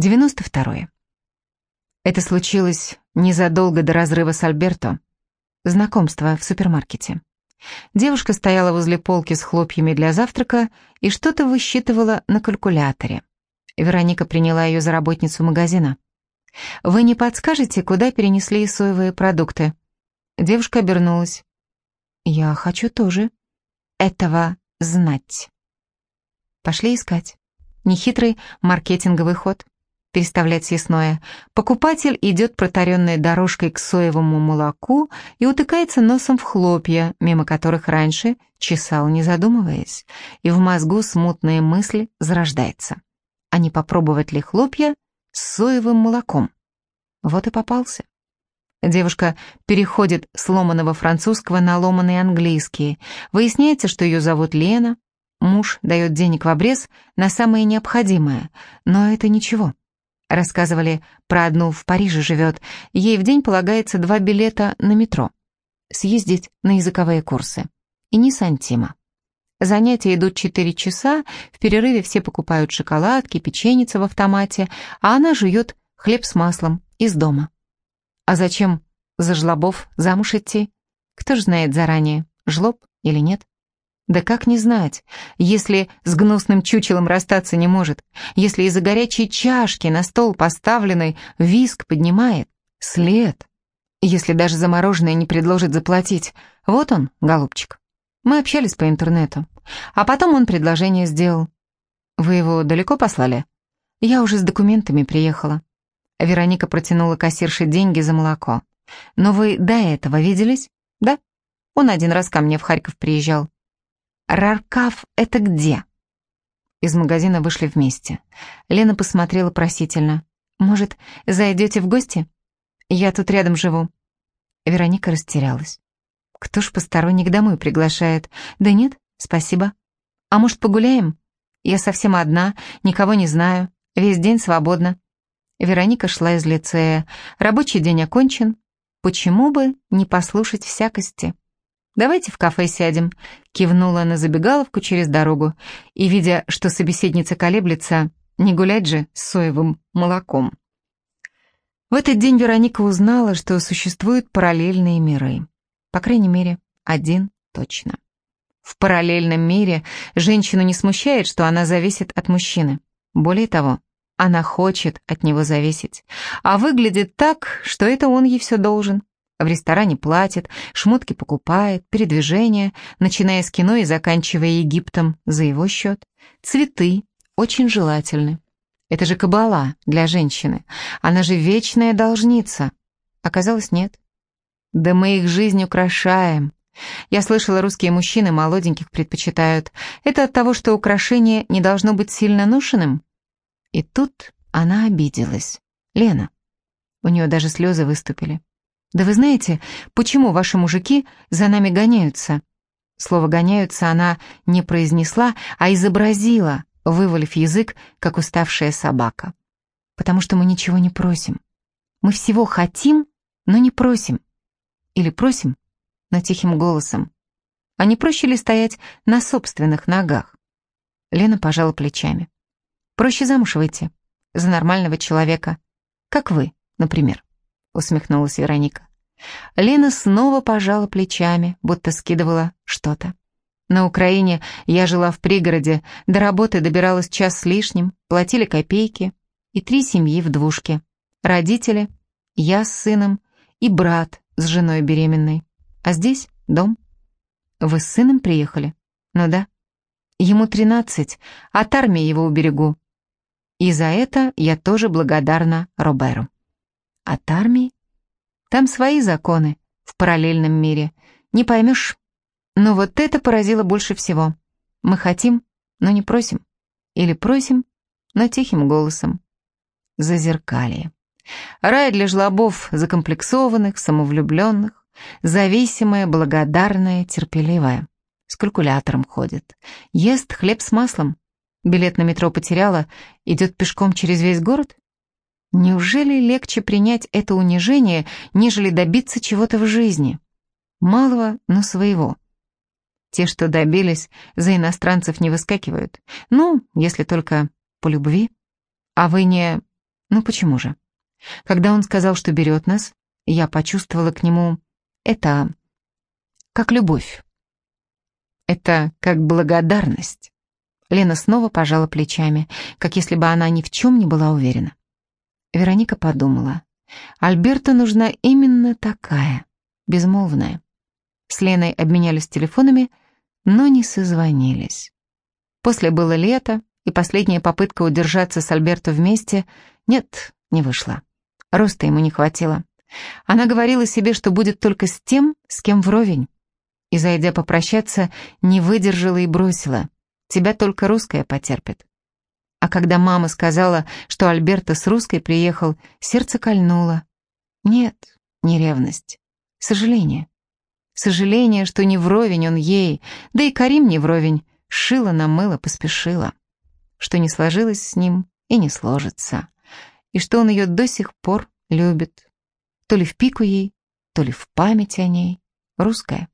92. Это случилось незадолго до разрыва с Альберто. Знакомство в супермаркете. Девушка стояла возле полки с хлопьями для завтрака и что-то высчитывала на калькуляторе. Вероника приняла ее за работницу магазина. «Вы не подскажете, куда перенесли соевые продукты?» Девушка обернулась. «Я хочу тоже этого знать». Пошли искать. Нехитрый маркетинговый ход переставлять съестное, покупатель идет протаренной дорожкой к соевому молоку и утыкается носом в хлопья, мимо которых раньше чесал, не задумываясь, и в мозгу смутная мысль зарождается. А не попробовать ли хлопья с соевым молоком? Вот и попался. Девушка переходит с ломаного французского на ломаный английский. Выясняется, что ее зовут Лена. Муж дает денег в обрез на самое необходимое, но это ничего. Рассказывали про одну в Париже живет. Ей в день полагается два билета на метро. Съездить на языковые курсы. И ни сантима. Занятия идут четыре часа, в перерыве все покупают шоколадки, печеница в автомате, а она жует хлеб с маслом из дома. А зачем за жлобов замуж идти? Кто ж знает заранее, жлоб или нет? Да как не знать, если с гнусным чучелом расстаться не может, если из-за горячей чашки на стол поставленный виск поднимает след, если даже за мороженое не предложит заплатить. Вот он, голубчик. Мы общались по интернету, а потом он предложение сделал. Вы его далеко послали? Я уже с документами приехала. Вероника протянула кассирше деньги за молоко. Но вы до этого виделись? Да. Он один раз ко мне в Харьков приезжал. «Раркав — это где?» Из магазина вышли вместе. Лена посмотрела просительно. «Может, зайдете в гости? Я тут рядом живу». Вероника растерялась. «Кто ж посторонник домой приглашает? Да нет, спасибо. А может, погуляем? Я совсем одна, никого не знаю, весь день свободна». Вероника шла из лицея. Рабочий день окончен. Почему бы не послушать всякости? «Давайте в кафе сядем», — кивнула на забегаловку через дорогу, и, видя, что собеседница колеблется, не гулять же с соевым молоком. В этот день Вероника узнала, что существуют параллельные миры. По крайней мере, один точно. В параллельном мире женщину не смущает, что она зависит от мужчины. Более того, она хочет от него зависеть, а выглядит так, что это он ей все должен. В ресторане платит, шмотки покупает, передвижения, начиная с кино и заканчивая Египтом за его счет. Цветы очень желательны. Это же кабала для женщины. Она же вечная должница. Оказалось, нет. Да мы их жизнь украшаем. Я слышала, русские мужчины молоденьких предпочитают. Это от того, что украшение не должно быть сильно ношенным? И тут она обиделась. Лена. У нее даже слезы выступили. «Да вы знаете, почему ваши мужики за нами гоняются?» Слово «гоняются» она не произнесла, а изобразила, вывалив язык, как уставшая собака. «Потому что мы ничего не просим. Мы всего хотим, но не просим. Или просим, но тихим голосом. А не проще ли стоять на собственных ногах?» Лена пожала плечами. «Проще замуж выйти. За нормального человека. Как вы, например» усмехнулась Вероника. Лена снова пожала плечами, будто скидывала что-то. На Украине я жила в пригороде, до работы добиралась час с лишним, платили копейки, и три семьи в двушке. Родители, я с сыном и брат с женой беременной. А здесь дом. Вы с сыном приехали? Ну да. Ему тринадцать, от армии его уберегу. И за это я тоже благодарна Роберу. От армии? Там свои законы, в параллельном мире. Не поймешь. Но вот это поразило больше всего. Мы хотим, но не просим. Или просим, но тихим голосом. Зазеркалье. Рай для жлобов, закомплексованных, самовлюбленных, зависимая, благодарная, терпеливая. С калькулятором ходит. Ест хлеб с маслом. Билет на метро потеряла, идет пешком через весь город? Неужели легче принять это унижение, нежели добиться чего-то в жизни? Малого, но своего. Те, что добились, за иностранцев не выскакивают. Ну, если только по любви. А вы не... Ну почему же? Когда он сказал, что берет нас, я почувствовала к нему это как любовь. Это как благодарность. Лена снова пожала плечами, как если бы она ни в чем не была уверена. Вероника подумала. Альберта нужна именно такая, безмолвная. С Леной обменялись телефонами, но не созвонились. После было лето, и последняя попытка удержаться с Альберто вместе, нет, не вышла. Роста ему не хватило. Она говорила себе, что будет только с тем, с кем вровень. И, зайдя попрощаться, не выдержала и бросила. Тебя только русская потерпит. А когда мама сказала, что Альберто с русской приехал, сердце кольнуло. Нет, не ревность. Сожаление. Сожаление, что не вровень он ей, да и Карим не вровень, шила на мыло поспешила. Что не сложилось с ним и не сложится. И что он ее до сих пор любит. То ли в пику ей, то ли в память о ней. Русская.